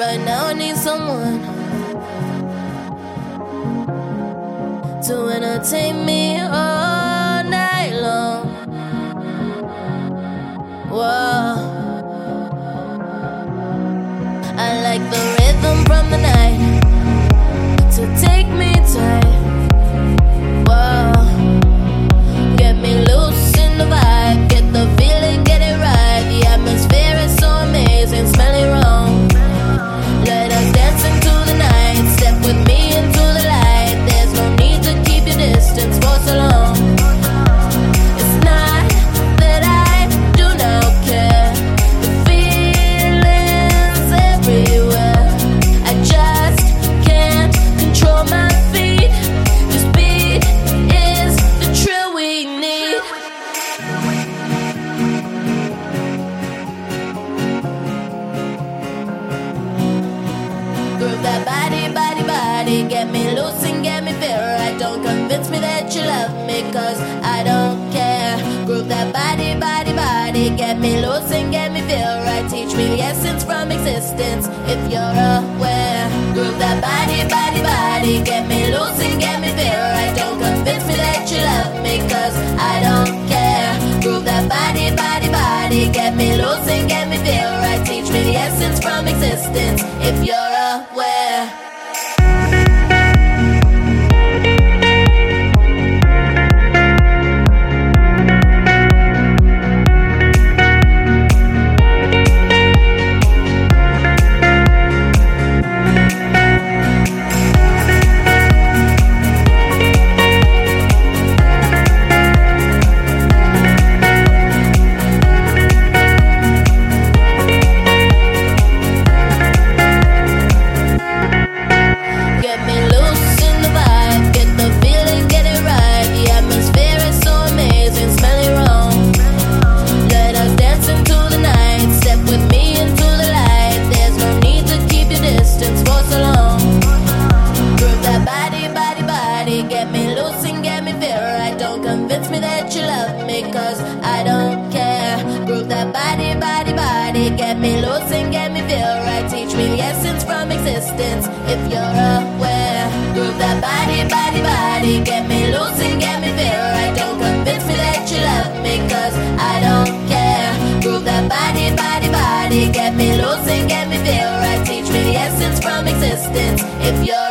Right now I need someone to entertain me all night long. Whoa. I like the rhythm from the night cause I don't care. Groove that body, body, body. Get me loose and get me feel right. Teach me the essence from existence if you're aware. Groove that body, body, body. Get me loose and get me feel right. Don't convince me that you love me, cause I don't care. Groove that body, body, body. Get me loose and get me feel right. Teach me the essence from existence if you're aware. Me feel right. Teach me the essence from existence if you're aware. Groove that body, body, body. Get me loose and get me feel right. Don't convince me that you love me, cause I don't care. Groove that body, body, body. Get me loose and get me feel right. Teach me the essence from existence if you're